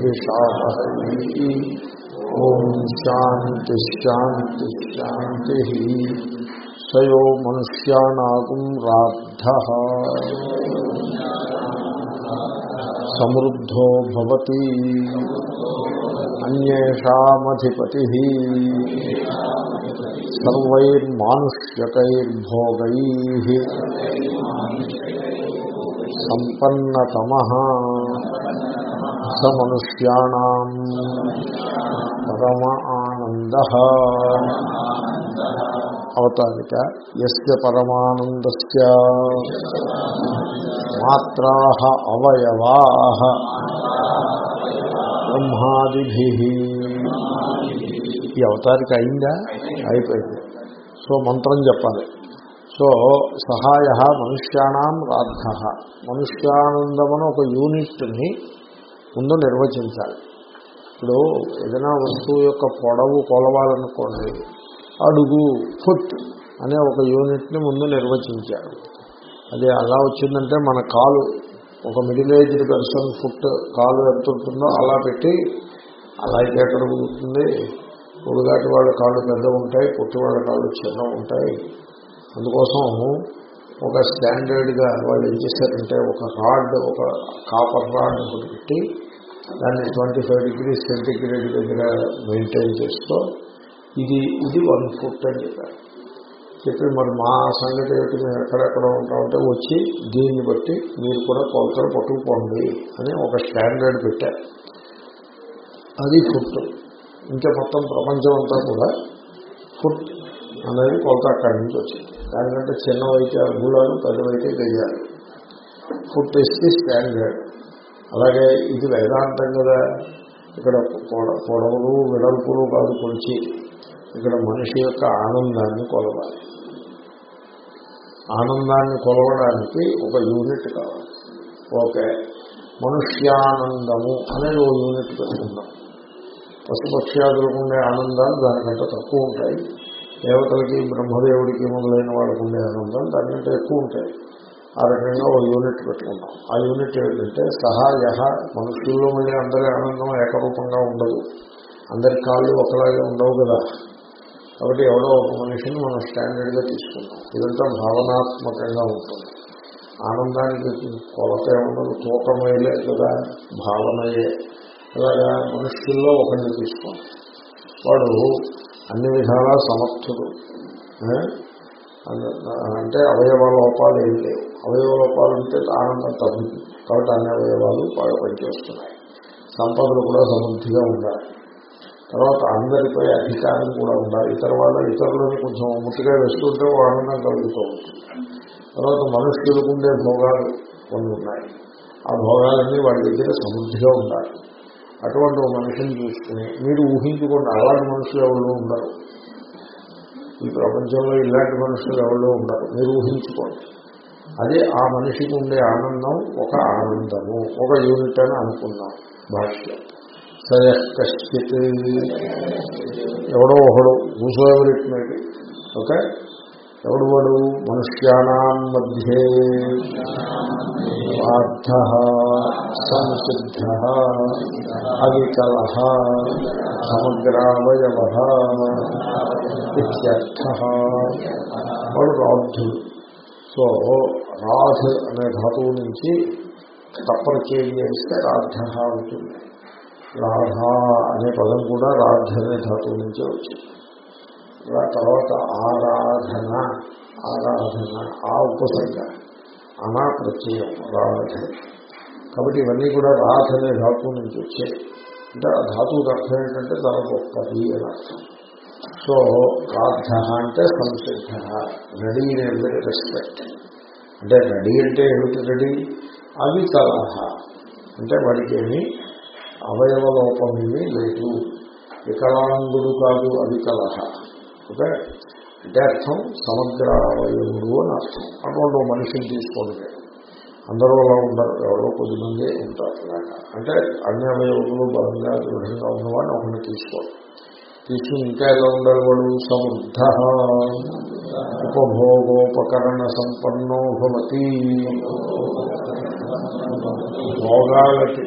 ద్విషావహై ఓం శాంతి శాంతి శాంతి Zion మనుష్యానాగుం రాద్ధ సమృద్ధో భవతి అన్యేషామధిపతి సర్వైర్మానుష్యకైర్భోగై సంపన్నతమ స పరమ ఆనంద అవతారిక ఎస్య పరమానందస్య మాత్రా అవయవా బ్రహ్మాదిభి ఈ అవతారిక అయిందా? అయిపోయింది. సో మంత్రం చెప్పాలి. సో సహాయ మనుష్యాణం రాధ మనుష్యానందమని ఒక యూనిట్ని ముందు నిర్వచించాలి. ఇప్పుడు ఏదైనా వస్తువు యొక్క పొడవు కొలవాలనుకోండి అడుగు ఫుట్ అనే ఒక యూనిట్ని ముందు నిర్వచించారు. అది అలా వచ్చిందంటే మన కాలు ఒక మిడిల్ ఏజ్డ్ పర్సన్ ఫుట్ కాలు ఎంత ఉంటుందో అలా పెట్టి అలా అయితే ఎక్కడ ఉంటుంది పొడుగాటి వాళ్ళ కాళ్ళు పెద్ద ఉంటాయి పొట్టి వాళ్ళ కాళ్ళు చిన్న ఉంటాయి. అందుకోసం ఒక స్టాండర్డ్గా వాళ్ళు ఏం చేశారంటే ఒక రాడ్ ఒక కాపర్ రాడ్ ఒకటి పెట్టి దాన్ని ట్వంటీ ఫైవ్ డిగ్రీ సెంటిగ్రేడ్ దగ్గర మెయింటైన్ చేస్తూ ఇది ఇది వన్ ఫుట్ అని చెప్పారు. చెప్పి మరి మా సంగతి ఏమిటి? మేము ఎక్కడెక్కడ ఉంటామంటే వచ్చి దీన్ని బట్టి మీరు కూడా కొలతలు పట్టుకుపోండి అని ఒక స్టాండర్డ్ పెట్టారు. అది ఫుట్. ఇంకా మొత్తం ప్రపంచం అంతా కూడా ఫుట్ అనేది కొలత అక్కడి నుంచి వచ్చింది. దానికంటే చిన్నవైతే అంగుళాలు పెద్దవైతే గజాలు ఫుట్ ఇస్తే స్టాండర్డ్. అలాగే ఇది వేదాంతం కదా. ఇక్కడ పొడవులు విడల్పులు కాదు కొలిచి ఇక్కడ మనిషి యొక్క ఆనందాన్ని కొలవాలి. ఆనందాన్ని కొలవడానికి ఒక యూనిట్ కావాలి. ఓకే. మనుష్యానందము అనేది ఒక యూనిట్ పెట్టుకుందాం. పశుపక్ష్యాదులకు ఉండే ఆనందాలు దానికంటే తక్కువ ఉంటాయి. దేవతలకి బ్రహ్మదేవుడికి మొదలైన వాళ్ళకు ఉండే ఆనందం దానికంటే ఎక్కువ ఉంటాయి. ఆ రకంగా ఒక యూనిట్ పెట్టుకున్నాం ఆ యూనిట్ ఏంటంటే సహాయ మనుషుల్లో మళ్ళీ అందరి ఆనందం ఏకరూపంగా ఉండదు. అందరి కాళ్ళు ఒకలాగే ఉండవు కదా. కాబట్టి ఎవడో ఒక మనిషిని మనం స్టాండర్డ్గా తీసుకున్నాం ఇదంతా భావనాత్మకంగా ఉంటుంది. ఆనందానికి కొలత ఉండదు తూకమేలే కదా భావనయే. అలాగా మనుషుల్లో ఒకరిని తీసుకోండి. వాడు అన్ని విధాలా సమర్థుడు. అంటే అవయవ లోపాలు ఏం లేవు. అవయవ లోపాలు ఉంటే ఆనందం తగ్గుతుంది. కాబట్టి అన్ని అవయవాలు బాగా పనిచేస్తున్నాయి. సంపదలు కూడా సమృద్ధిగా ఉండాలి. తర్వాత అందరిపై అధికారం కూడా ఉండాలి. ఇతర వాళ్ళ ఇతరులను కొంచెం ముట్టుగా వేస్తుంటే ఆనందం కలుగుతూ ఉంటుంది తర్వాత మనుషులకు ఉండే భోగాలు కొన్ని ఉన్నాయి. ఆ భోగాలన్నీ వాడి దగ్గర సమృద్ధిగా ఉండాలి. అటువంటి ఒక మనిషిని చూసుకుని మీరు ఊహించుకోండి అలాంటి మనుషులు ఎవరిలో ఉండరు. ఈ ప్రపంచంలో ఇలాంటి మనుషులు ఎవరు ఉండరు. మీరు ఊహించుకోండి. అదే ఆ మనిషికి ఉండే ఆనందం ఒక ఆనందము ఒక యూనిట్ అని అనుకున్నాం భాష్యం. సరే కశ్చిత్ ఎవడో ఒకడు కూసోఎవరిట్ మేబీ ఓకే? ఎవడు వాడు మనుష్యానాం మధ్యే పార్థ సంసిద్ధ అవికల సమగ్రావయవ ఇత్యర్థ వాడు రాధుడు సో రాధ్ అనే ధాతువు నుంచి తప్పనిచేయం చేస్తే రాధ అవుతుంది రాధ అనే పదం కూడా రాధ అనే ధాతువు నుంచే వచ్చింది. తర్వాత ఆరాధన ఆరాధన ఆ ఉపసర్గ అనా ప్రత్యయం రాధ. కాబట్టి ఇవన్నీ కూడా రాధ అనే ధాతువు నుంచి వచ్చాయి. అంటే ఆ ధాతువుకి అర్థం ఏంటంటే చాలా గొప్పది అని అర్థం. సో రాధ అంటే సంసిద్ధ రెడీ ఇన్ రెస్పెక్ట్ అంటే రెడీ అంటే ఏమిటి రెడీ అవి కలహ అంటే వాడికి ఏమి అవయవ లోపమేమీ లేదు. వికలాంగుడు కాదు అవి కలహ ఓకే అంటే అర్థం సమగ్రవయుడు అని అర్థం. అటువంటి మనిషిని తీసుకోండి. అందరూ అలా ఉండరు. ఎవరో కొద్దిమంది ఉంటారు. అలాగా అంటే అన్ని అవయవులు బలంగా దృఢంగా ఉన్నవాడిని ఒకరిని తీసుకోవాలి తీసుకుని ఇంకా ఎలా ఉండాలి వాడు? సమృద్ధ. ఉపభోగోపకరణ సంపన్నో భవతి. భోగాలకి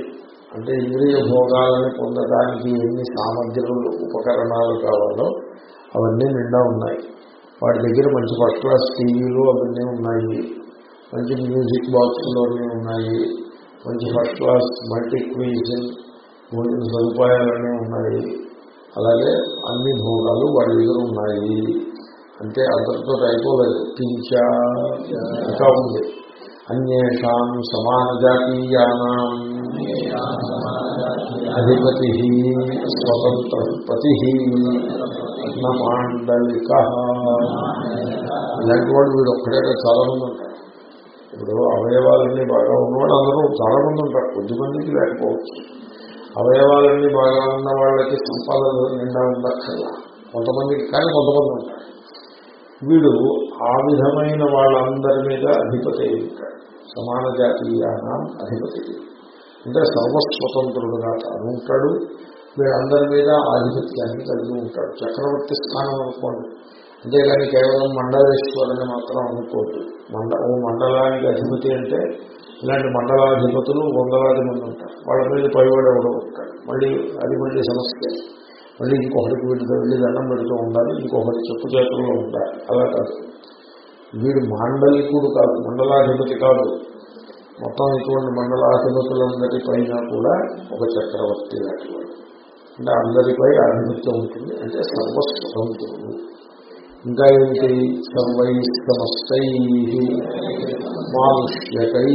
అంటే ఇంద్రియ భోగాలను పొందడానికి ఎన్ని సామగ్రులు ఉపకరణాలు కావాలో అవన్నీ నిండా ఉన్నాయి. వాటి దగ్గర మంచి ఫస్ట్ క్లాస్ టీవీలు అవన్నీ ఉన్నాయి. మంచి మ్యూజిక్ బాక్సులు అన్నీ ఉన్నాయి. మంచి ఫస్ట్ క్లాస్ మల్టీ క్వీజన్ భోజన సదుపాయాలన్నీ ఉన్నాయి. అలాగే అన్ని భోగాలు వాడి దగ్గర ఉన్నాయి. అంటే అందరితో అయిపోలేదు కించా ఇంకా ఉంది. అన్యేషాం సమాన జాతీయానాం అధిపతి స్వతంత్ర పతి మాండలిక ఇలాంటి వాడు వీడు ఒక్కడే చాలా మంది ఉంటారు. ఇప్పుడు అవయవాలన్నీ బాగా ఉన్నవాడు అందరూ చాలా మంది ఉంటారు కొద్దిమందికి లేకపోవచ్చు. అవయవాలన్నీ బాగా ఉన్న వాళ్ళకి సంపాదన నిండా ఉండక్కర్లా. కొంతమందికి కానీ కొంతమంది ఉంటారు. వీడు ఆ విధమైన వాళ్ళందరి మీద అధిపతి అయి ఉంటాడు. సమాన జాతీయానం అధిపతి. అంటే సర్వస్వతంత్రుడుగా తాను ఉంటాడు. వీళ్ళందరి మీద ఆధిపత్యాన్ని కలిగి ఉంటాడు. చక్రవర్తి స్థానం అనుకోండి. అంతేగాని కేవలం మండలేశ్వరుని మాత్రం అనుకోవద్దు. మండ ఓ మండలానికి అధిపతి అంటే ఇలాంటి మండలాధిపతులు వందలాది మంది ఉంటారు. వాళ్ళ మీద పైవాడు ఎవడో ఉంటాడు. మళ్ళీ అది మళ్ళీ సమస్య. మళ్ళీ ఇంకొకరికి వీటితో వెళ్ళి దండం పెడుతూ ఉండాలి. ఇంకొకటి చెప్పు చేతుల్లో ఉండాలి. అలా కాదు. వీడు మాండలికుడు కాదు మండలాధిపతి కాదు. మొత్తం ఇటువంటి మండలాధిపతులందరి పైన కూడా ఒక చక్రవర్తి లాంటివాడు అంటే అందరిపై ఆధిపత్యం ఉంటుంది అంటే సర్వస్వతంత్రుడు ఇంకా ఏంటి సర్వై సమస్తై మానుష్యకై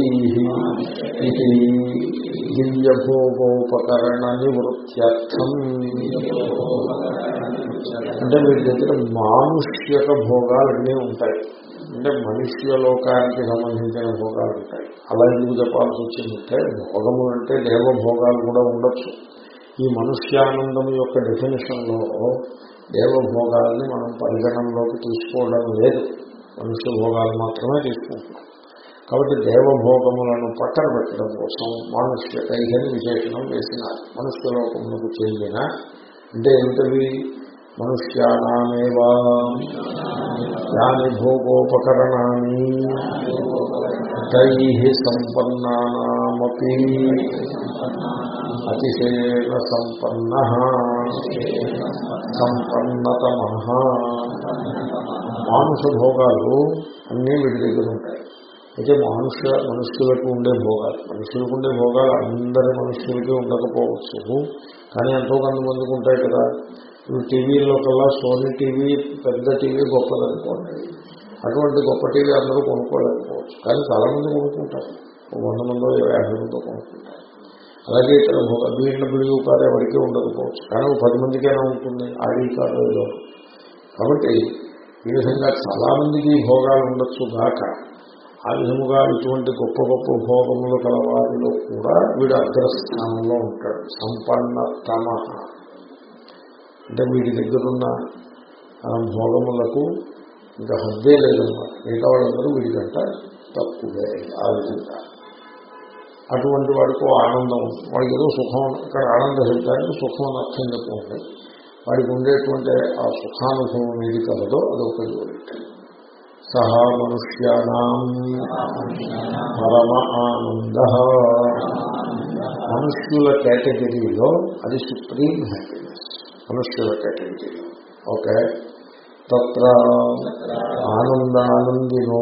ఇది దివ్యభోగోపకరణ నివృత్త్యర్థం అంటే వీరి దగ్గర మానుష్యక భోగాలన్నీ ఉంటాయి. అంటే మనుష్య లోకానికి సంబంధించిన భోగాలు ఉంటాయి. అలా ఎందుకు చెప్పాల్సి వచ్చిందంటే భోగము అంటే దేవభోగాలు కూడా ఉండొచ్చు. ఈ మనుష్యానందం యొక్క డెఫినేషన్లో దేవభోగాల్ని మనం పరిగణనలోకి తీసుకోవడం లేదు. మనుష్య భోగాలు మాత్రమే తీసుకుంటున్నాం. కాబట్టి దేవభోగములను పక్కన పెట్టడం కోసం మనుష్య కైదని విశేషణం వేసినారు. మనుష్య లోకములకు చెందిన అంటే ఏంటవి మనుష్యానామేవా యాని భోగోపకరణాన్ని తై సంపన్నానామపి అతిశయేన సంపన్న సంపన్నతమ మానుష భోగాలు అన్నీ వీటి దగ్గర ఉంటాయి. అయితే మనుష్య మనుష్యులకు ఉండే భోగాలు. మనుషులకు ఉండే భోగాలు అందరి మనుష్యులకి ఉండకపోవచ్చు. కానీ ఎంతో కొంతమందికి ఉంటాయి కదా. టీవీలో కల్లా సోనీ టీవీ పెద్ద టీవీ గొప్పదనుకోండి. అటువంటి గొప్ప టీవీ అందరూ కొనుక్కోలేకపోవచ్చు. కానీ చాలా మంది కొనుక్కుంటారు వంద మందో యాభై మందో కొనుక్కుంటారు. అలాగే ఇక్కడ బిఎండబ్ల్యూ కారు ఎవరికీ ఉండకపోవచ్చు. కానీ పది మందికైనా ఉంటుంది. ఆడి కారు ఏదో. కాబట్టి ఈ విధంగా చాలా మందికి భోగాలు ఉండొచ్చు దాకా ఆ విధముగా ఇటువంటి గొప్ప గొప్ప భోగములు కలవారిలో కూడా వీడు అగ్రస్థానంలో ఉంటాడు. సంపన్న తమ. అంటే వీటి దగ్గరున్న భోగములకు ఇంకా హద్దే లేదన్నమాట మిగతా వాళ్ళందరూ వీడికంట తక్కువే ఆ విధంగా. అటువంటి వాడికి ఆనందం వాడికి ఏదో సుఖం ఇక్కడ ఆనంద శబ్దానికి సుఖం అర్థం చెప్పండి వాడికి ఉండేటువంటి ఆ సుఖానుభవం ఏది కలదో అది ఒకటి సహా మనుష్యానాం పరమ ఆనంద. మనుష్యుల కేటగిరీలో అది సుప్రీం హ్యాపీనెస్. మనుష్యుల కేటగిరీలో ఓకే. తత్ర ఆనందానందినో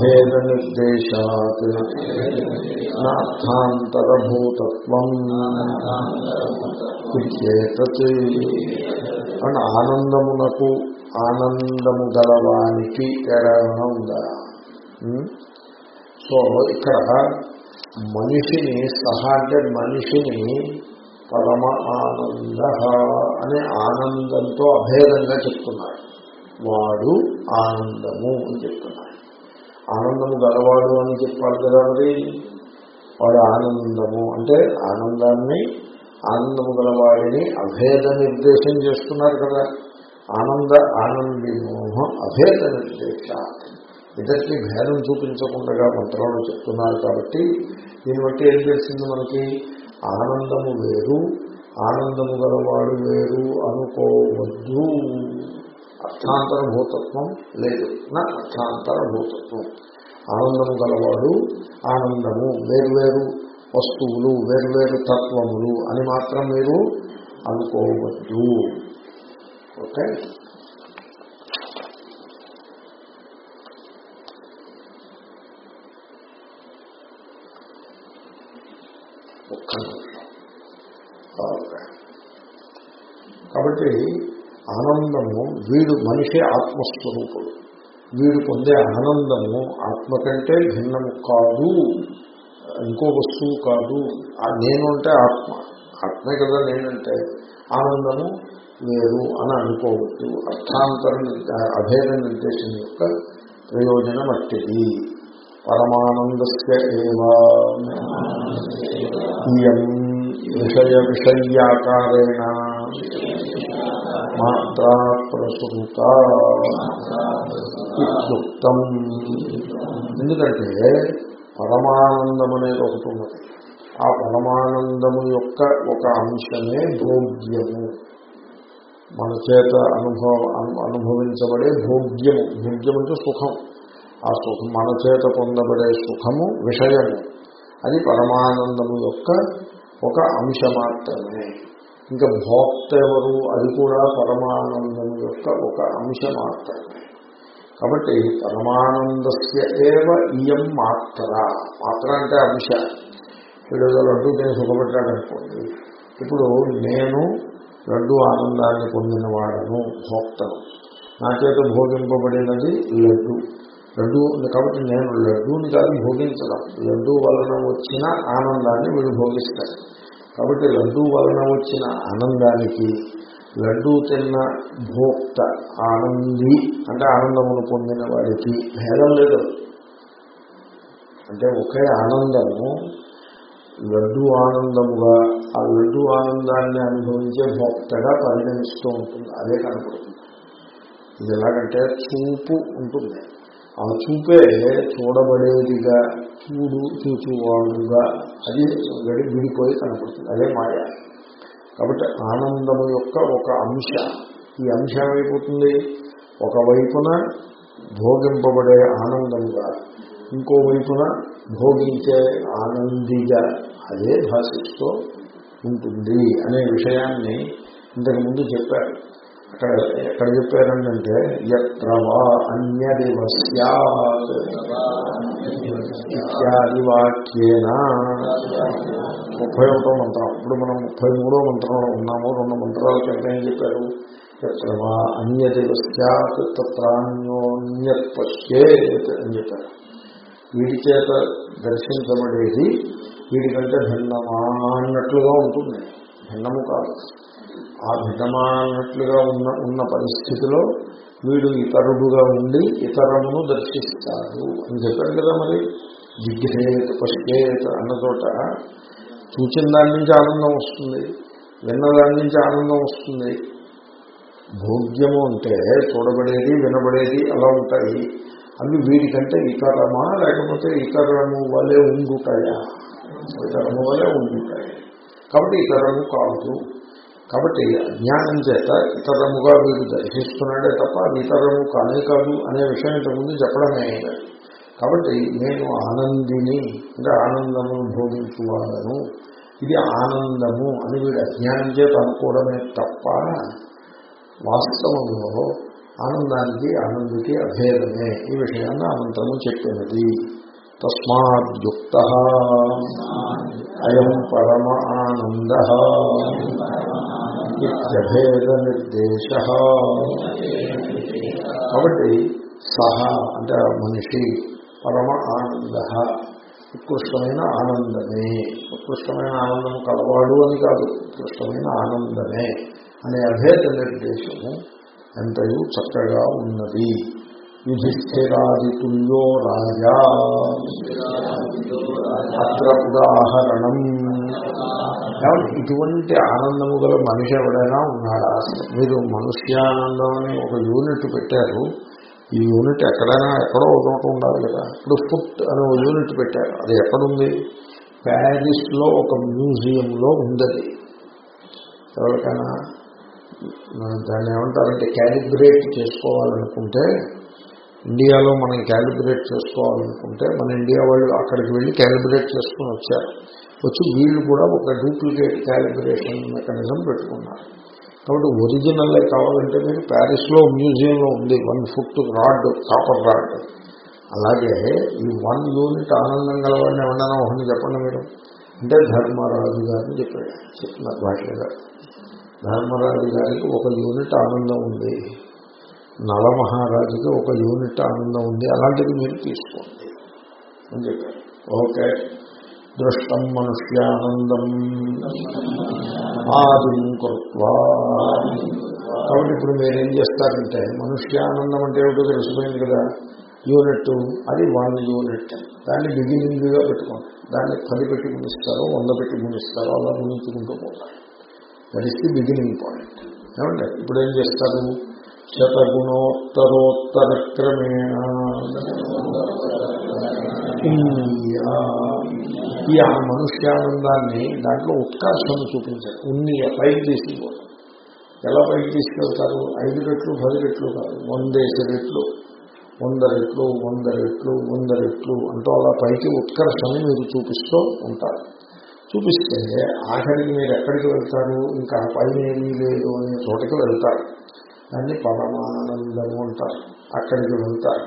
భేద నిర్దేశాత్ నార్థాంతరభూతత్వం అండ్ ఆనందమునకు ఆనందము గలవానికి తేడా ఉందా? సో ఇక్కడ మనిషిని సహా అంటే మనిషిని పరమ ఆనంద అనే ఆనందంతో అభేదంగా చెప్తున్నారు. వాడు ఆనందము అని చెప్తున్నారు. ఆనందము గలవాడు అని చెప్పాలి కదా మరి? వాడు ఆనందము అంటే ఆనందాన్ని ఆనందము గలవాడిని అభేద నిర్దేశం చేస్తున్నారు కదా. ఆనంద ఆనందిమోహ అభేద నిర్దేశ. ఇద్దరికి భేదం చూపించకుండా మంత్రాలు చెప్తున్నారు కాబట్టి దీన్ని బట్టి ఏం తెలిసింది మనకి? ఆనందము వేరు ఆనందము గలవాడు వేరు అనుకోవద్దు. అర్థాంతర భూతత్వం లేదు. నా అర్థాంతర భూతత్వం ఆనందము గలవాడు ఆనందము వేరు వేరు వస్తువులు వేర్వేరు తత్వములు అని మాత్రం మీరు అనుకోవద్దు. ఓకే? కాబట్టి ఆనందము వీడు మనిషి ఆత్మస్వరూపుడు. వీడు పొందే ఆనందము ఆత్మ కంటే భిన్నము కాదు ఇంకో వస్తువు కాదు. నేను అంటే ఆత్మ. ఆత్మే కదా నేనంటే ఆనందము వేరు అని అనుకోవద్దు. అర్థాంతర అభేద నిర్దేశం యొక్క ప్రయోజనం అట్టిది. పరమానందస్య విషయ విషయాకారేణ. మాత్రా ప్రసృత ఇత్యుక్తం ఎందుకంటే పరమానందం అనేది ఒకటి ఉన్నది. ఆ పరమానందము యొక్క ఒక అంశమే భోగ్యము. మన చేత అనుభవ అనుభవించబడే భోగ్యము. భోగ్యం అంటే సుఖం. ఆ సుఖం మన చేత పొందబడే సుఖము విషయము. అది పరమానందము యొక్క ఒక అంశ మాత్రమే ఇంకా భోక్త ఎవరు అది కూడా పరమానందం యొక్క ఒక అంశం మాత్రమే కాబట్టి పరమానందస్య ఏవ ఇయం మాత్ర. మాత్ర అంటే అంశ. వీడు ఏదో లడ్డు నేను సుఖపెట్టాడనుకోండి. ఇప్పుడు నేను లడ్డు ఆనందాన్ని పొందినవాడను భోక్తను. నా చేత భోగింపబడినది లడ్డు. లడ్డు కాబట్టి నేను లడ్డూని కాదు భోగించడం. లడ్డు వలన వచ్చిన ఆనందాన్ని వీడు భోగిస్తాడు. కాబట్టి లడ్డు వలన వచ్చిన ఆనందానికి లడ్డూ తిన్న భోక్త ఆనంది అంటే ఆనందమును పొందిన వాడికి భేదం లేదు. అంటే ఒకే ఆనందము లడ్డు ఆనందముగా ఆ లడ్డు ఆనందాన్ని అనుభవించే భోక్తగా పరిగణిస్తూ ఉంటుంది. అదే కనపడుతుంది. ఇది ఎలాగంటే చూపు ఉంటుంది. ఆ చూపే చూడబడేదిగా చూడు చూచువాడుగా అది గడి విడిపోయి కనపడుతుంది. అదే మాయ. కాబట్టి ఆనందము యొక్క ఒక అంశ. ఈ అంశం ఏమైపోతుంది? ఒకవైపున భోగింపబడే ఆనందంగా ఇంకో వైపున భోగించే ఆనందిగా అదే భాషిస్తూ ఉంటుంది అనే విషయాన్ని ఇంతకుముందు చెప్పారు. ఎక్కడ ఎక్కడ చెప్పారంటే ఎత్రవా అన్యదివ ఇత్యాది వాక్యేన. ముప్పై ఒకటో మంత్రం. ఇప్పుడు మనం ముప్పై మూడో మంత్రంలో ఉన్నాము. రెండు మంత్రాల కింద ఏం చెప్పారు ఎత్రవా అన్యదివస్యాత్ తత్రాన్యోన్యత్ పశ్చేత్ అని చెప్పారు. వీడి చేత దర్శించబడేది వీడికంటే భిన్నమా అన్నట్లుగా ఉంటుంది. భిన్నము కాదు. ఆ విధమానట్లుగా ఉన్న ఉన్న పరిస్థితిలో వీడు ఇతరుడుగా ఉండి ఇతరమును దర్శిస్తాడు అని చెప్పాడు కదా మరి. జిజ్ఞేత పశ్చేత అన్న చోట చూచిన దాని నుంచి ఆనందం వస్తుంది విన్న దాని నుంచి ఆనందం వస్తుంది. భోగ్యము అంటే చూడబడేది వినబడేది అలా ఉంటాయి. అవి వీడికంటే ఇతరమా లేకపోతే ఇతరము వలె ఉండుతాయా? ఇతరము వలె ఉండుతాయి. కాబట్టి ఇతరము కాదు. కాబట్టి అజ్ఞానం చేత ఇతరముగా వీడు దర్శిస్తున్నాడే తప్ప అది ఇతరము కానే కాదు అనే విషయం ఇంతకుముందు చెప్పడమే కాబట్టి నేను ఆనందిని అంటే ఆనందమును భోగించువాడను ఇది ఆనందము అని వీడు అజ్ఞానం చేత అనుకోవడమే తప్ప వాస్తవంలో ఆనందానికి ఆనందికి అభేదమే. ఈ విషయాన్ని ఆనందము చెప్పినది. తస్మాద్యుక్త అయం పరమ ఆనంద. ఇత్యభేద నిర్దేశ కాబట్టి సహ అంటే ఆ మనిషి పరమ ఆనంద. ఉత్కృష్టమైన ఆనందమే. ఉత్కృష్టమైన ఆనందం కలవాడు అని కాదు ఉత్కృష్టమైన ఆనందమే అనే అభేద నిర్దేశము ఎంతయు చక్కగా ఉన్నది. యుధిష్ఠిరాదితుల్యో రాజా. అత్ర ఉదాహరణం. కాబట్టి ఇటువంటి ఆనందము గల మనిషి ఎవడైనా ఉన్నాడా? మీరు మనుష్యానందం అని ఒక యూనిట్ పెట్టారు. ఈ యూనిట్ ఎక్కడైనా ఎక్కడో ఒక చోట ఉండాలి కదా. ఇప్పుడు ఫుట్ అనే ఒక యూనిట్ పెట్టారు. అది ఎక్కడుంది? ప్యారిస్లో ఒక మ్యూజియంలో ఉందది ఎవరికైనా దాన్ని ఏమంటారంటే క్యాలిబ్రేట్ చేసుకోవాలనుకుంటే ఇండియాలో మనం క్యాలిబ్రేట్ చేసుకోవాలనుకుంటే మన ఇండియా వాళ్ళు అక్కడికి వెళ్ళి క్యాలిబ్రేట్ చేసుకుని వచ్చారు. వచ్చి వీళ్ళు కూడా ఒక డూప్లికేట్ క్యాలిబ్రేషన్ మెకానిజం పెట్టుకున్నారు. కాబట్టి ఒరిజినల్ కావాలంటే మీరు ప్యారిస్లో మ్యూజియంలో ఉంది one foot rod copper rod. అలాగే ఈ వన్ యూనిట్ ఆనందం గలవాడిని ఏమన్నా ఒకటి చెప్పండి మీరు అంటే ధర్మరాజు గారిని చెప్పాడు చెప్తున్నారు భాష గారు ధర్మరాజు గారికి ఒక యూనిట్ ఆనందం ఉంది నలమహారాజుకి ఒక యూనిట్ ఆనందం ఉంది అలాంటిది మీరు తీసుకోండి అని చెప్పారు. ఓకే. దృష్టం మనుష్యానందం ఆదిం కృత్వా. కాబట్టి ఇప్పుడు మీరేం చేస్తారంటే మనుష్యానందం అంటే ఏమిటో తెలిసిపోయింది కదా యూనిట్ అది వన్ యూనిట్. దాన్ని బిగినింగ్గా పెట్టుకోండి. దాన్ని పది పెట్టి మునిస్తారో వంద పెట్టి మునిస్తారో అలా మునించుకుంటూ పోతారు. That is the beginning point ఏమంటే ఇప్పుడు ఏం చేస్తారు? శతగుణోత్తరోత్తర క్రమేణ ఈ ఆ మనుష్యానందాన్ని దాంట్లో ఉత్కాశం చూపించారు. ఉన్ని పైకి తీసుకుపోతారు ఎలా పైకి తీసుకెళ్తారు? ఐదు రెట్లు పది రెట్లు కాదు. వందేసి రెట్లు వంద రెట్లు వంద రెట్లు వంద రెట్లు అంటూ అలా పైకి ఉత్కర్షణ మీరు చూపిస్తూ ఉంటారు. చూపిస్తే ఆఖరికి మీరు ఎక్కడికి వెళ్తారు? ఇంకా పైన ఏమీ లేదు అనే చోటకి వెళ్తారు. దాన్ని పరమానందము అంటారు. అక్కడికి వెళ్తారు.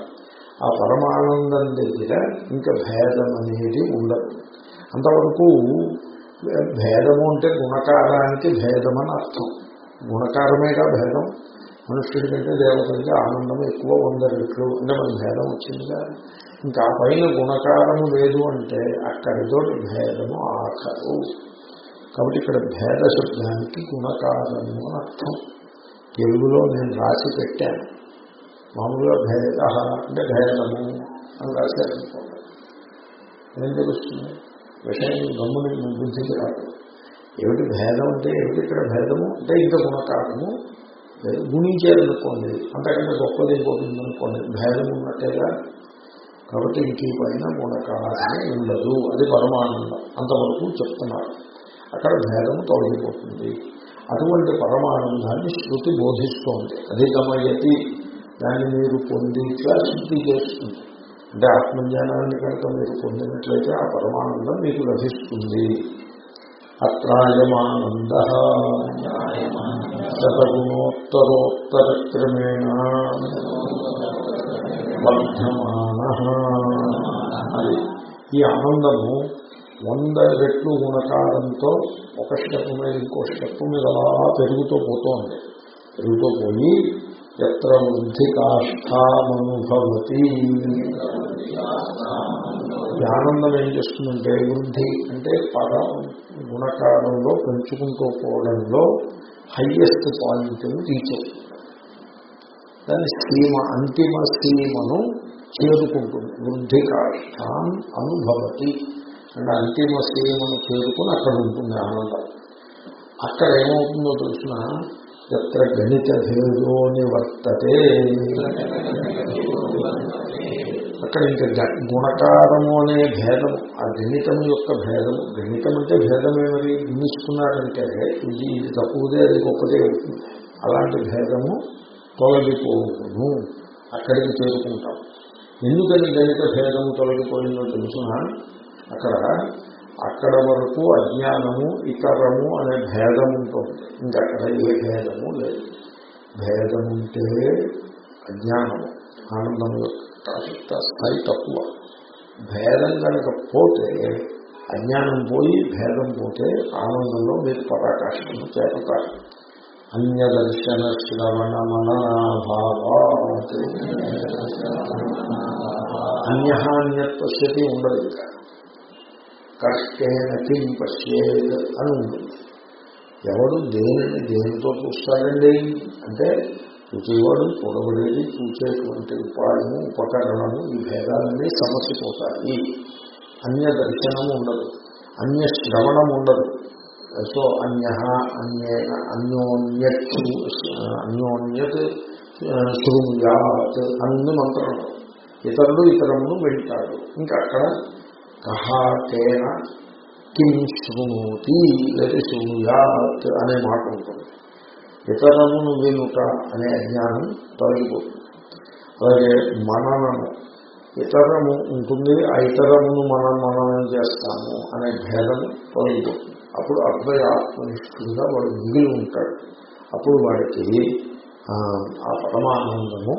ఆ పరమానందం దగ్గర ఇంకా భేదం అనేది ఉండదు. అంతవరకు భేదము అంటే గుణకారానికి భేదం అర్థం. గుణకారమేగా భేదం. మనుష్యుడి కంటే దేవతలకి ఆనందం ఎక్కువ వంద రెట్లు అంటే మన భేదం వచ్చిందిగా ఇంకా పైన గుణకారము లేదు అంటే అక్కడితో భేదము ఆఖరు. కాబట్టి ఇక్కడ భేద శబ్దానికి గుణకారము అని అర్థం. తెలుగులో నేను రాసి పెట్టాను. మామూలుగా భేద అంటే భేదము అని రాశారనుకోండి. ఏం తెలుస్తుంది? విషయం గమ్ముని బుద్ధికి రాదు ఏమిటి భేదం అంటే ఏమిటి ఇక్కడ భేదము? అంటే ఇంత గుణకారము. గుణించేదనుకోండి. అంతకంటే గొప్పది ఇంకోటి అనుకోండి భేదం ఉన్నట్టేగా. కాబట్టి ఇంక పైన గుణకారమే ఉండదు. అది పరమానందం. అంతవరకు చెప్తున్నారు. అక్కడ భేదము తొలగిపోతుంది. అటువంటి పరమానందాన్ని శృతి బోధిస్తోంది. అధికమయ్యతి దాన్ని మీరు పొందిగా శుద్ధి చేస్తుంది. అంటే ఆత్మజ్ఞానాన్ని కనుక మీరు పొందినట్లయితే ఆ పరమానందం మీకు లభిస్తుంది. అత్రాయమానంద. శతగుణోత్తరోత్తర క్రమేణ వర్ధమాన. అది ఈ ఆనందము వంద రెట్లు గుణకారంతో ఒక స్టెప్ మీద ఇంకో స్టెప్ మీద అలా పెరుగుతూ పోతోంది. పెరుగుతూ పోయి ఎత్ర వృద్ధి కాష్టామనుభవతి ఆనందం ఏం చేస్తుందంటే వృద్ధి అంటే పద గుణకారంలో పెంచుకుంటూ పోవడంలో హయ్యెస్ట్ పాయింట్ని రీచ్ అవుతుంది దాని సీమ అంతిమ సీమను చేరుకుంటుంది. వృద్ధి కాష్టాన్ అనుభవతి. అంటే అంతిమ సీమను చేరుకుని అక్కడ ఉంటుంది ఆనందం. అక్కడ ఏమవుతుందో తెలిసిన ఎత్ర గణిత భేదో నివర్తతే అక్కడ ఇంకా గుణకారము అనే భేదము ఆ గణితం యొక్క భేదము గణితం అంటే భేదమే మరి ఇది ఇది తక్కువదే అది గొప్పదే. అలాంటి భేదము తొలగిపోను అక్కడికి చేరుకుంటాం. ఎందుకని గణిత భేదము తొలగిపోయిందో తెలుసిన? అక్కడ అక్కడ వరకు అజ్ఞానము ఇతరము అనే భేదం ఉంటుంది. ఇంకక్కడ ఏ భేదము లేదు. భేదం ఉంటే అజ్ఞానము ఆనందం యొక్క స్థాయి తక్కువ. భేదం కనుక పోతే అజ్ఞానం పోయి భేదం పోతే ఆనందంలో మీరు పరాకాశము చేరతారు. అన్యదర్శన శ్రవణ మనాభావాత్. అన్యహాన్యత్వ స్థితి ఉండదు ఇంకా. కష్టేన కిం పశ్యేద్ అని ఉంది. ఎవడు దేనిని దేనితో చూస్తాడండి? అంటే ప్రతివాడు చూడబడేది చూసేటువంటి ఉపాయము ఉపకరణము ఈ భేదాలన్నీ సమసిపోతాయి. అన్య దర్శనము ఉండదు. అన్య శ్రవణం ఉండదు. సో అన్య అన్యేన అన్యోన్యత్ అన్యోన్యత్ శృణ్యాత్ అన్ని మంత్రంలో. ఇతరులు ఇతరమును వెళ్తాడు ఇంకా అక్కడ కహాకేన కిం శృణోతి లేదా శృణుయాత్ అనే మాట ఉంటుంది. ఇతరమును వినుట అనే అజ్ఞానం తొలగిపోతుంది. అలాగే మననము ఇతరము ఉంటుంది ఆ ఇతరమును మనం మననం చేస్తాము అనే భేదం తొలగిపోతుంది. అప్పుడు అద్వయ ఆత్మనిష్ఠుడుగా వాడు మిగిలి ఉంటాడు. అప్పుడు వాడికి ఆ పరమానందము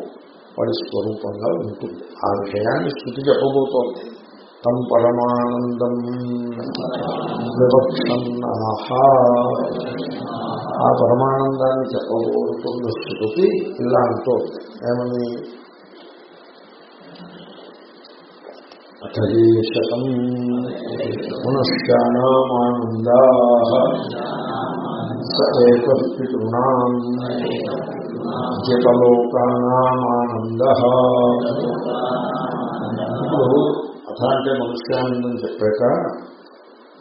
వాడి స్వరూపంగా ఉంటుంది. ఆ విషయాన్ని స్థితి చెప్పబోతోంది. తం పరమానందం వివక్షన్నాహ ఆ పరమానందాన్ని చెప్పబోతున్న స్థితి ఇలా అంటూ ఏమని? అథయేశతం మనుష్యానామానందా స ఏకపితృణాం ఇప్పుడు అథ అంటే మనుష్యానందం చెప్పాక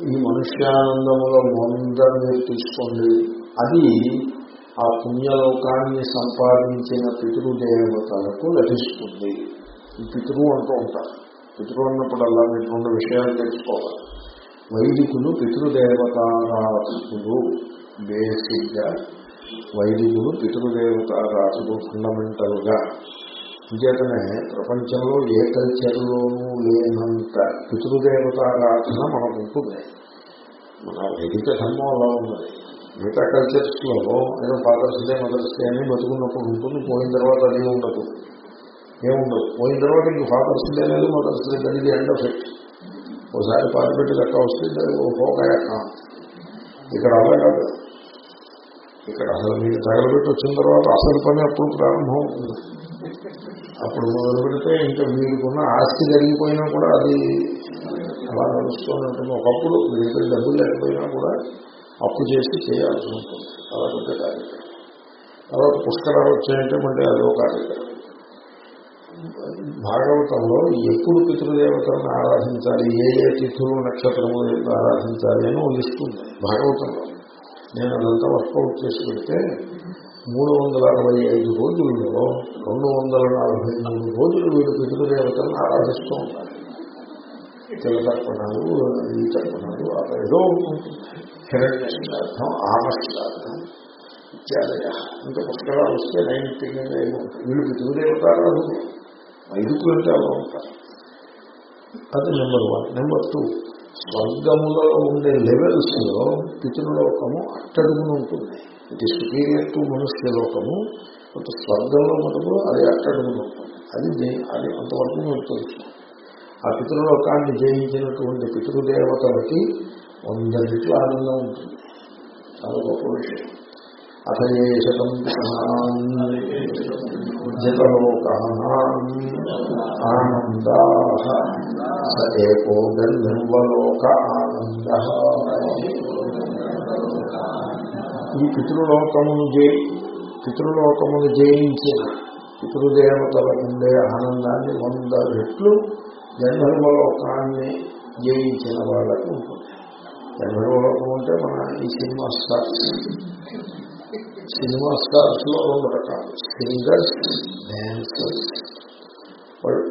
ఈ మనుష్యానందంలో వంద మీరు తీసుకోండి. అది ఆ పుణ్యలోకాన్ని సంపాదించిన పితృదేవతలకు లభిస్తుంది. ఈ పితృ అంటూ ఉంటారు. పితృ అన్నప్పుడల్లా మీరు రెండు విషయాలు తెలుసుకోవాలి. వైదికులు పితృదేవతారాధకులు బేసిక్గా వైదికులు పితృదేవతారాధకులు ఫండమెంటల్గా అంచేతనే ప్రపంచంలో ఏ కల్చర్లోనూ లేనంత పితృదేవతారాధన మనకు ఉంటుంది మన వైదిక ధర్మం అలా ఉన్నది. మిగతా కల్చర్స్లో ఏదో ఫాదర్స్ డే మదర్స్ డే అని బతుకున్నప్పుడు ఉంటుంది. పోయిన తర్వాత అది ఉండదు. ఏముండదు? పోయిన తర్వాత ఇంక ఫాదర్స్ డే లేదు మదర్స్ డే అది ఎండ్ ఆఫ్ ఇట్ ఒకసారి పార్లమెంట్ లెక్క వస్తే హోకాయక ఇక్కడ అలా కాదు. ఇక్కడ అసలు మీరు తగలబెట్టి వచ్చిన తర్వాత అసలు పని అప్పుడు ప్రారంభం అవుతుంది. అప్పుడు మొదలు పెడితే ఇంకా మీరుకున్న ఆస్తి జరిగిపోయినా కూడా అది అలా నడుస్తూనే ఉంటుంది. ఒకప్పుడు మీ డబ్బులు లేకపోయినా కూడా అప్పు చేసి చేయాల్సి ఉంటుంది. అలా పెద్ద కార్యక్రమం. తర్వాత పుష్కరాలు వచ్చాయంటే మళ్ళీ అదో కార్యక్రమం. భాగవతంలో ఎప్పుడు పితృదేవతలను ఆరాధించాలి ఏ ఏ తిథులు నక్షత్రము ఆరాధించాలి అని లిస్ట్ ఉంది. భాగవతంలో. నేను అదంతా వర్కౌట్ చేసి పెడితే మూడు వందల అరవై ఐదు రోజుల్లో రెండు వందల నలభై నాలుగు రోజులు వీడు పితృదేవతలను ఆరాధిస్తూ ఉంటారు తిలతర్పణాలు ఈ తర్పణాలు ఏదో హిరణ్య శ్రాద్ధం ఇత్యాదయ ఇంకా పుష్కరాలు వస్తే నైన్టీన్ వీళ్ళు పితృదేవతారాధులు వైదికులు అంటే అలా ఉంటారు. అది నెంబర్ వన్. Number two. స్వర్గములలో ఉండే లెవెల్స్లో పితృలోకము అట్టడుగును ఉంటుంది. ఇట్ ఈస్ సుపీరియర్ టు మనుష్య లోకము కొంత స్వర్గంలో మటుకు అది అట్టడుగున ఉంటుంది అది అది అంతవరకు మీకు తెలుసు. ఆ పితృలోకాన్ని జయించినటువంటి పితృదేవతలకి వంద రెట్ల ఆనందం ఉంటుంది. చాలా గొప్ప విషయం. అథయేషతం ఆనందా స ఏకో గంధర్వలోక ఆనంద ఈ పితృలోకమును జయి పితృలోకమును జయించిన పితృదేవతల ఉండే ఆనందాన్ని వంద రెట్లు గంధర్వలోకాన్ని జయించిన వాళ్ళకు ఉంటుంది. గంధర్వలోకం అంటే మన ఈ సినిమా స్టార్స్. సినిమా స్టార్స్లో రెండు రకాలు. Singers dancers.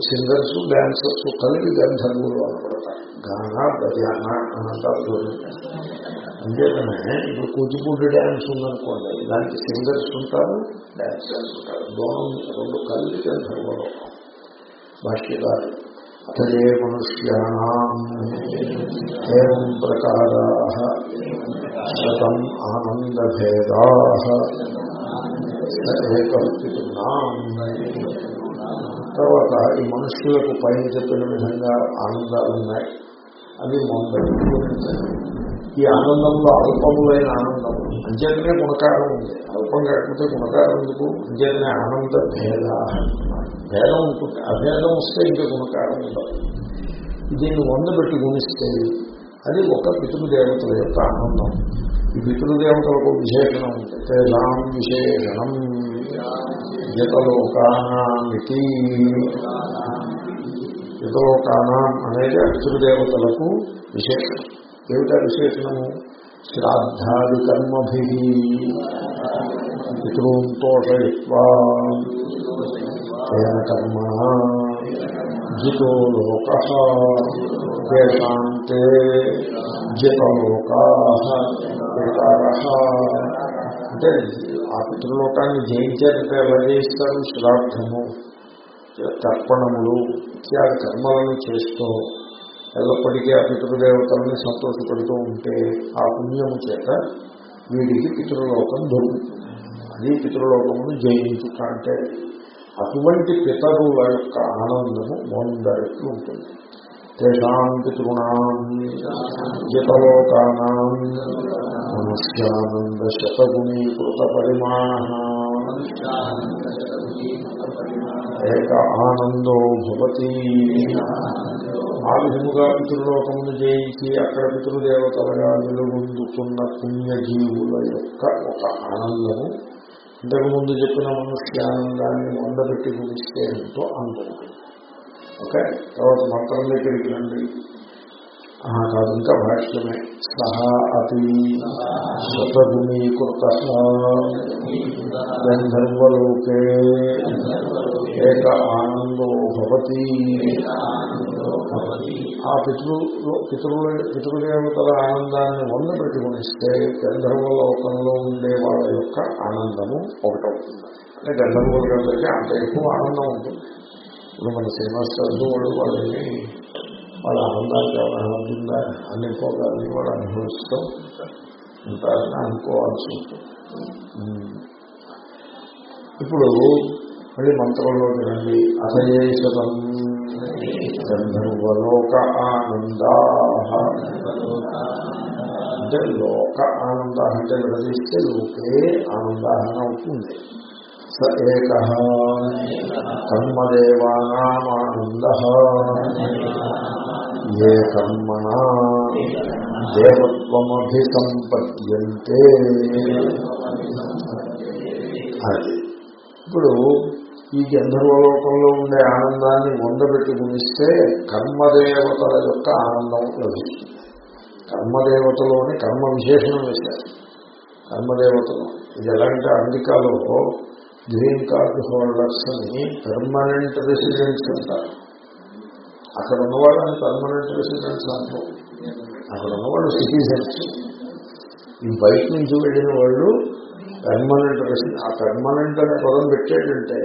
సింగర్స్ డాన్సర్స్ కలిపి గంధర్వులు అనబడతారు. గానా భజానా అనంటారు చూడండి అంతేకానే ఇప్పుడు కూచిపూడి డ్యాన్స్ ఉందనుకోండి దానికి సింగర్స్ ఉంటారు డాన్సర్స్ ఉంటారు దోనం రెండు కలిసి గంధర్వలోకం భాష్యకారు అతడే మనుష్యాణం ఏం ప్రకారా శతం ఆనందభేదా తర్వాత ఈ మనుష్యులకు పైన చెప్పిన విధంగా ఆనందాలు ఉన్నాయి. అవి మొదటి ఈ ఆనందంలో అల్పములైన ఆనందం. అంచేతనే గుణకారం ఉంది. అల్పం కాకపోతే గుణకారం ఎందుకు? అంచేతనే ఆనంద భేద. భేదం ఉంటుంది. అభేదం వస్తే ఇంకా గుణకారం ఉండదు. దీన్ని వంద పెట్టి గుణిస్తే అది ఒక పితృదేవతల యొక్క ఆనందం. ఈ పితృదేవతలకు విశేషణం ఉంది. తేజాం విశేషణం జితలోకానామితి జితలోకానం అనేది పితృదేవతలకు విశేషణం. ఏమిటా విశేషణము? శ్రాద్ధాది కర్మభి పితృం తోషయిత్వా తేన జితో లోక వేదాంతే జితలోకా అంటే ఆ పితృలోకాన్ని జయించారంటే ఎలా చేయిస్తారు శ్రాద్ధము తర్పణములు ఇత్యాది కర్మలను చేస్తూ ఎల్లప్పటికీ ఆ పితృదేవతల్ని సంతోషపడుతూ ఉంటే ఆ పుణ్యము చేత వీడికి పితృలోకం దొరుకుతుంది. అది పితృలోకమును జయించుట అంటే అటువంటి పితరుల యొక్క ఆనందము వందరెట్లు ఉంటుంది. తేషాం పితృణాం జితలోకానాం మనుష్యానంద శతగుణీకృత పరిమాణ. ఏక ఆనందో భవతి. ఆ విధముగా పితృలోకమును జయించి అక్కడ పితృదేవతలుగా వెలుగొందుతున్న పుణ్యజీవుల యొక్క ఒక ఆనందము. ఇంతకుముందు చెప్పిన మనుష్యానందాన్ని వందబెట్టి గురిస్తే ఎంతో ఆనందం. ఓకే? తర్వాత మంత్రం దగ్గరికి రండి. ఆహా, కాదు ఇంకా భాష్యమే. సహా అతి శతగుణీకృత గంధర్వలోకే. ఏక ఆనందో భవతి. ఆ పితృ పితృల పితృదేవతల ఆనందాన్ని వంద ప్రతిగుణిస్తే గంధర్వలోకంలో ఉండే వాళ్ళ యొక్క ఆనందము ఒకటవుతుంది. అంటే గంధర్వులందరికీ అంత ఎక్కువ ఆనందం ఉంటుంది ఇప్పుడు మన శ్రీనివాసరాజు వాళ్ళు వాళ్ళని వాళ్ళ ఆనందానికి ఆనందంగా అన్ని పోగాలని వాళ్ళు అనుభవిస్తూ ఉంటారని అనుకోవాల్సి ఉంటుంది. ఇప్పుడు మళ్ళీ మంత్రంలోకి రండి అసయేషతం గంధర్వలోక ఆనందా అంటే లోక ఆనంద అంటే విడదీస్తే లోకే ఆనంద అవుతుంది స ఏక. కర్మదేవానామానంద. ఏ కర్మణ దేవత్వమభిసంపద్యంతే. అది. ఇప్పుడు ఈ గంధర్వలోకంలో ఉండే ఆనందాన్ని ముందబెట్టి గుణిస్తే కర్మదేవతల యొక్క ఆనందం లభిస్తుంది. కర్మదేవతలోని కర్మ విశేషణం వేశారు. కర్మదేవతలు. ఇది ఎలాంటి అమెరికాలో గ్రీన్ కార్డు హోల్డర్స్ అని పెర్మనెంట్ రెసిడెన్స్ అంటారు. అక్కడ ఉన్నవాళ్ళని పర్మనెంట్ రెసిడెన్స్ అంటారు. అక్కడ ఉన్నవాళ్ళు సిటిజన్స్ ఈ బయట నుంచి వెళ్ళిన వాళ్ళు పెర్మనెంట్ రెసిడెంట్ ఆ పెర్మనెంట్ అనే పదం పెట్టేటంటే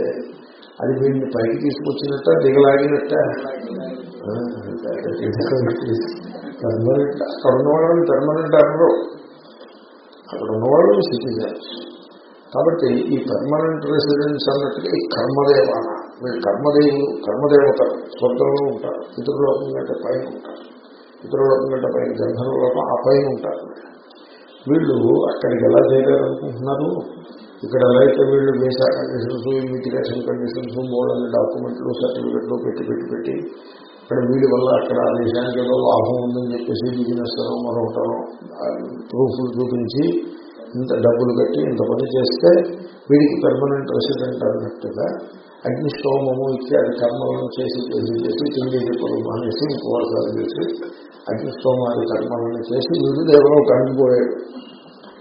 అది వీడిని పైకి తీసుకొచ్చినట్ట దిగలాగినట్ట? పెర్మనెంట్ అక్కడ ఉన్నవాళ్ళని పెర్మనెంట్ అనరు. అక్కడ ఉన్నవాళ్ళు సిటిజన్స్ కాబట్టి ఈ పర్మనెంట్ రెసిడెన్స్ అన్నట్టుగా ఈ కర్మదేవాన మీరు కర్మదేవులు కర్మదేవత స్వర్గంలో ఉంటారు పితృలోకం కంటే పైన ఉంటారు. పితృలోకం కంటే పైన గంధర్వలోకం ఆ పైన ఉంటారు. వీళ్ళు అక్కడికి ఎలా చేయాలనుకుంటున్నారు ఇక్కడ ఎలా అయితే వీళ్ళు వీసా కండిషన్స్ ఇమిగ్రేషన్ కండిషన్స్ మూడని డాక్యుమెంట్లు సర్టిఫికెట్లు పెట్టి పెట్టి పెట్టి ఇక్కడ వీడి వల్ల అక్కడ దేశానికి ఏదో లాభం ఉందని చెప్పేసి బిజినెస్ మరొకటనో ప్రూఫ్లు చూపించి ఇంత డబ్బులు కట్టి ఇంత పని చేస్తే వీడికి పెర్మనెంట్ రెసిడెంట్ అన్నట్టుగా అగ్నిష్టోమము అది కర్మలను చేసి చేసి చేసి తిండి పొలం మానేసి ఇంకోసారి చేసి అగ్నిస్తోమాది కర్మలను చేసి వీడు దేవలో కలిగిపోయాడు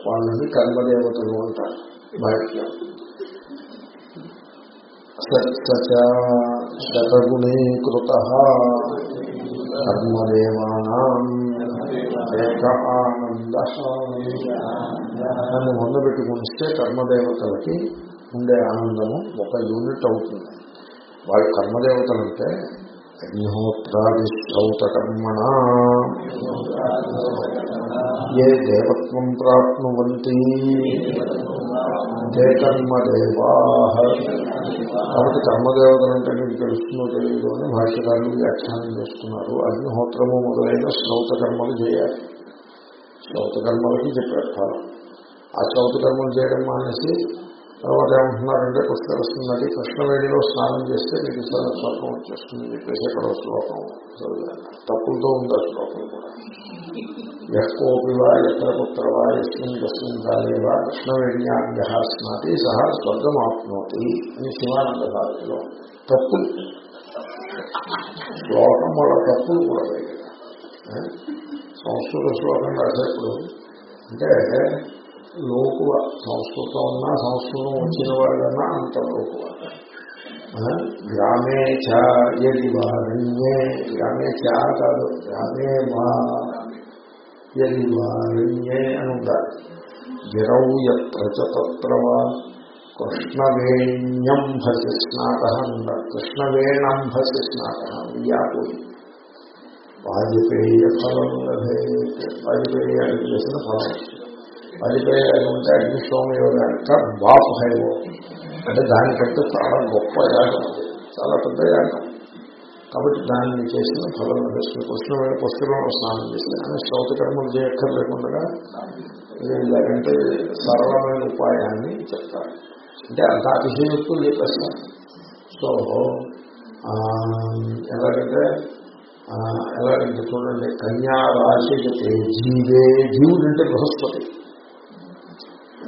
వాళ్ళని కర్మదేవతలు అంటారు. భాష్యం. శతగుణీకృత కృత ఏక ఆనంద దాన్ని మొదలుపెట్టుకునిస్తే కర్మదేవతలకి ఉండే ఆనందము ఒక యూనిట్ అవుతుంది. వాళ్ళు కర్మదేవతలంటే అగ్నిహోత్రాదిశ్రౌతకర్మణ ఏ దేవత్వం ప్రాప్నువంతి? తే కర్మదేవా? కాబట్టి కర్మదేవతలు అంటే మీకు తెలుస్తుందో తెలియదు అని భాష్యకారులు వ్యాఖ్యానం చేస్తున్నారు. అగ్నిహోత్రము మొదలైన శ్రౌత కర్మలు చేయాలి. శ్రౌత కర్మలకి చెప్పారు. ఫలం ఆ శ్రౌత కర్మలు చేయడం మానేసి తర్వాత ఏమంటున్నారంటే పుష్కర వస్తుందండి. కృష్ణవేణిలో స్నానం చేస్తే మీకు చాలా స్వర్గం వచ్చేస్తుంది. చెప్పేసి అక్కడ శ్లోకం తప్పులతో ఉంది ఆ శ్లోకం కూడా? ఎక్కోపివా ఎత్ర పుత్రవా ఎస్మిన్ తస్మిన్ కాలేవా కృష్ణవేణ్యాభ్య స్నాతి సహా స్వర్గం ఆప్నోతి అని శివానంద భారతిలో తప్పులు. శ్లోకం వల్ల తప్పులు కూడా సంస్కృత శ్లోకం రాసేప్పుడు అంటే లోకువ సంస్కృతం ఉన్నా సంస్కృతం వచ్చిన వాళ్ళన్నా అంత లోకువ. ఆ, గ్రామే చ యది వారణ్యే గ్రామే చ కాదు గ్రామే వా యది వారణ్యే అని ఉంటారు. గిరౌ ఎత్ర చ తత్ర వా కృష్ణవేణ్యంభసి స్నాత అంటారు. కృష్ణవేణంభసి స్నాత వియాపోయి వాజపేయ ఫలం లభే వాజపేయానికి చేసిన ఫలం. వాజపేయాలు ఉంటే అగ్నిశోమయోగానిక బాపు హైవో అంటే దానికంటే చాలా గొప్ప యాగం చాలా పెద్ద యాగం. కాబట్టి దాన్ని చేసిన ఫలం లభిస్తుంది పుష్ప పుష్కరంలో స్నానం చేసి అని శ్రౌత కర్మలు చేయక్కర్లేకుండా లేదంటే సరళమైన ఉపాయాన్ని చెప్తారు. అంటే అంత అతిశయోక్తులు చెప్పేస్తారు సో ఎలాగంటే ఎలాగంటే చూడండి కన్యా రాశి జీవే జీవుడు అంటే బృహస్పతి.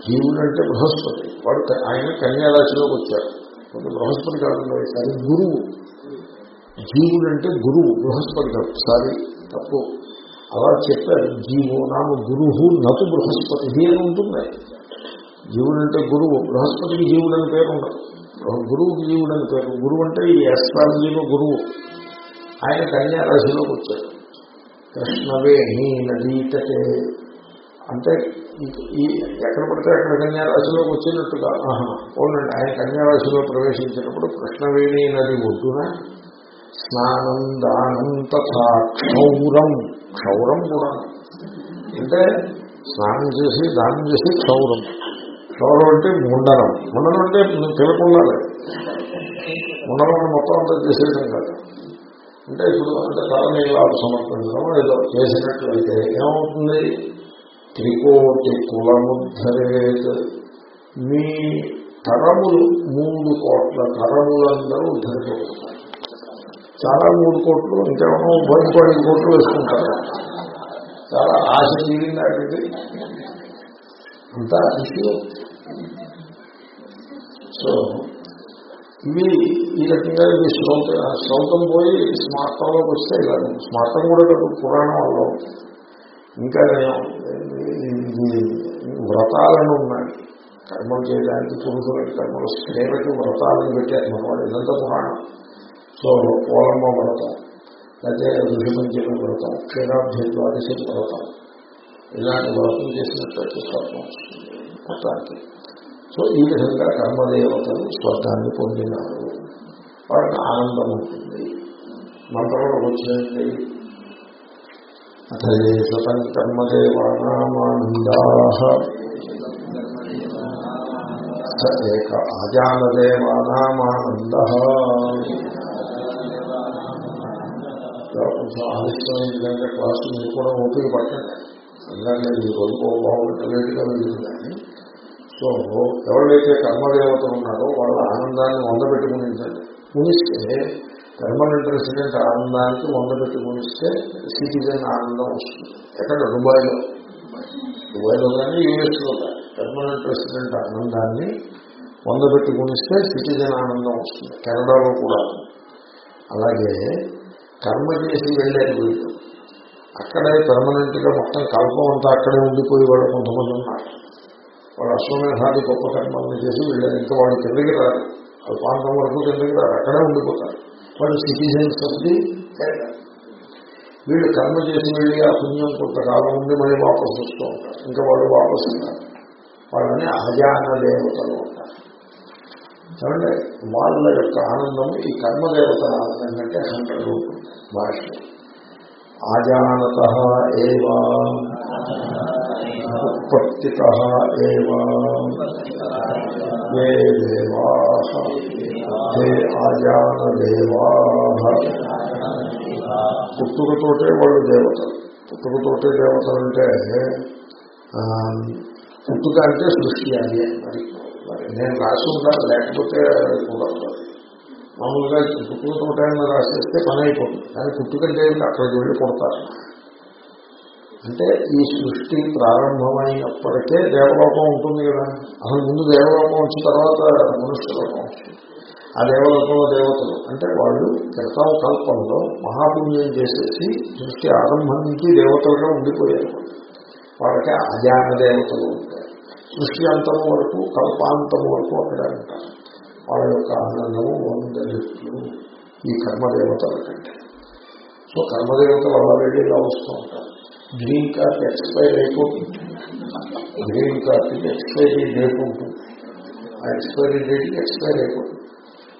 జీవుడు అంటే బృహస్పతి. వాడు ఆయన కన్యారాశిలోకి వచ్చారు. బృహస్పతి కాకుండా సరే గురువు. జీవుడు అంటే గురువు బృహస్పతి కాదు. సారీ తప్పు. అలా చెప్పారు. జీవో నామ గురువు నటు బృహస్పతి. దీని ఉంటుంది. జీవుడు అంటే గురువు. బృహస్పతికి జీవుడు అని పేరు ఉండదు. గురువుకి జీవుడు అని పేరు గురువు అంటే ఈ అస్ట్రాలజీలో గురువు. ఆయన కన్యారాశిలోకి వచ్చారు. వచ్చాడు కృష్ణవేణి నదీతటే. అంటే ఈ- ఎక్కడ పడితే అక్కడ కన్యారాశిలోకి వచ్చినట్టుగా పోలండి ఆయన కన్యారాశిలో ప్రవేశించినప్పుడు కృష్ణవేణి నది ఒడ్డున స్నానం దానం తథా క్షౌరం. క్షౌరం కూడా. అంటే స్నానం చేసి దానం చేసి క్షౌరం. క్షౌరం అంటే ముండనం. ముండనం అంటే పిలకుండాలి ముండనం మొత్తం అంతా చేసేయడం కాదు. అంటే ఇప్పుడు అంటే తలనీలాలు సమర్పించడం ఏదో చేసినట్లయితే ఏమవుతుంది? త్రికోటి కులముద్ధరేత్ మీ తరములు మూడు కోట్ల తరములందరూ ఉద్ధరించబడతారు. చాలా మూడు కోట్లు ఇంకేమో ఇంకో ఐదు కోట్లు వేసుకుంటారు. చాలా ఆశ తీరిందాటిది అంతా విషయం సో ఇవి ఈ రకంగా ఇవి శ్రౌతం శ్రౌతం పోయి స్మార్తంలోకి వస్తే ఇలా స్మార్తం కూడా పురాణంలో పురాణం వల్ల ఇంకా వ్రతాలను ఉన్నాయి కర్మలు చేయడానికి పురుషులకి కర్మలు స్త్రీలకి వ్రతాలను పెట్టారు వాళ్ళు ఇదంతా పురాణం. సో పోలమ్మ వ్రతం లేకపోతే ఋషిపంచమి వ్రతం క్షీరాభ్యద్వాదశి వ్రతం. ఇలాంటి వ్రతం చేసినట్లయితే స్వర్గం వస్తుంది మొత్తానికి. సో ఈ విధంగా కర్మదేవతలు స్వర్గాన్ని పొందినారు. వాళ్ళకి ఆనందం ఉంటుంది. మంత్రంలో వచ్చినట్టు అథే సతం కర్మదేవానామానందా స ఏక ఆజానదేవానామానంద. కొంచెం ఆలస్యమైందంటే క్లాసు మీరు కూడా ఓపిక పట్టండి. అందుకని ఈ రోజు బాగుంటలేదుగా వెళ్ళింది కానీ సో ఎవరైతే కర్మదేవతలు ఉన్నారో వాళ్ళ ఆనందాన్ని వందబెట్టుకునించండి మునిస్తే పర్మనెంట్ రెసిడెంట్ ఆనందానికి వంద పెట్టి మునిస్తే సిటిజన్ ఆనందం వస్తుంది. ఎక్కడ? దుబాయ్లో. దుబాయ్లో కానీ యూఎస్లో కానీ. పర్మనెంట్ రెసిడెంట్ ఆనందాన్ని వందబెట్టి గుణిస్తే సిటిజన్ ఆనందం వస్తుంది. కెనడాలో కూడా. అలాగే కర్మ చేసి వెళ్ళారు వీళ్ళు. అక్కడే పర్మనెంట్గా మొత్తం కల్పం అంతా అక్కడే ఉండిపోయి వాళ్ళు కొంతమంది ఉన్నారు. వాళ్ళు అశ్వమేధాది గొప్ప కర్మల్ని చేసి వెళ్ళారు. ఇంకా వాళ్ళు కిందకి రారు. అల్పాంతం వరకు కిందకి రారు. అక్కడే ఉండిపోతారు. వాళ్ళు సిటిజన్స్ ఉంది వీళ్ళు కర్మ చేసి వెళ్ళి ఆ పుణ్యం కొంతకాలం ఉండి మళ్ళీ వాపసు వస్తూ ఉంటారు. ఇంకా వాళ్ళు వాపసు ఉంటారు వాళ్ళని అజాన దేవతలు ఉంటారు చూడండి వాళ్ళ యొక్క ఆనందం ఈ కర్మదేవతల ఆనందం కంటే హండ్రెడ్ ఉంటుంది భాష ఆజానత ఏవా ఉత్పత్తిత ఏవా ఏ దేవా హే పుట్టుకతోటే వాళ్ళు దేవతలు పుట్టుకతోటే దేవతలు అంటే పుట్టుక అంటే సృష్టి అది. మరి నేను రాసి ఉండాలి లేకపోతే కుదరదు మామూలుగా పుట్టుకతోటైనా రాసేస్తే పని అయిపోతుంది. కానీ పుట్టుకంటే అక్కడికి వెళ్ళి కొడతారు. అంటే ఈ సృష్టి ప్రారంభమైనప్పటికే దేవలోకం ఉంటుంది కదా. అసలు ముందు దేవలోకం వచ్చిన తర్వాత మనుష్యలోకం వస్తుంది ఆ దేవలోకంలో దేవతలు. అంటే వాళ్ళు క్రితం కల్పంలో మహాపుణ్యం చేసేసి సృష్టి ఆరంభం నుంచి దేవతలుగా ఉండిపోయారు. వాళ్ళకి అజాన దేవతలు ఉంటాయి సృష్టి అంతం వరకు కల్పాంతం వరకు అక్కడ ఉంటారు. వాళ్ళ యొక్క ఆనందము వంద ఈ కర్మదేవతల కంటే. సో కర్మదేవతలు అలా వెళ్ళి ఇలా వస్తూ ఉంటారు. గ్రీన్ కార్డ్ ఎక్స్పైర్ అయిపోతుంది. గ్రీన్ కార్డ్కి ఎక్స్పైరీ డేట్ ఉంటుంది. ఆ ఎక్స్పైరీ డేట్కి ఎక్స్పైర్ అయిపోతుంది.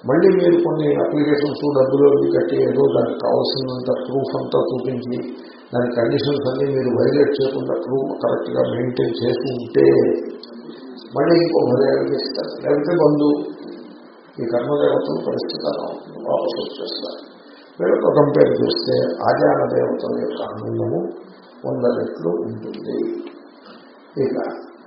మళ్ళీ మీరు కొన్ని అప్లికేషన్స్ డబ్బులు అవి కట్టి ఏదో దానికి కావాల్సినంత ప్రూఫ్ అంతా చూపించి దాని కండిషన్స్ అన్ని మీరు వైలేట్ చేయకుండా ప్రూఫ్ కరెక్ట్గా మెయింటైన్ చేసి ఉంటే మళ్ళీ ఇంకో పదేళ్ళకి ఇస్తారు లేకపోతే బంధు ఈ కర్మదేవతలు పరిస్థితి వాపసు వచ్చేస్తారు. వీళ్ళతో కంపేర్ చేస్తే ఆచార దేవతల యొక్క ఆనందము వంద రెట్లు ఉంటుంది. ఇక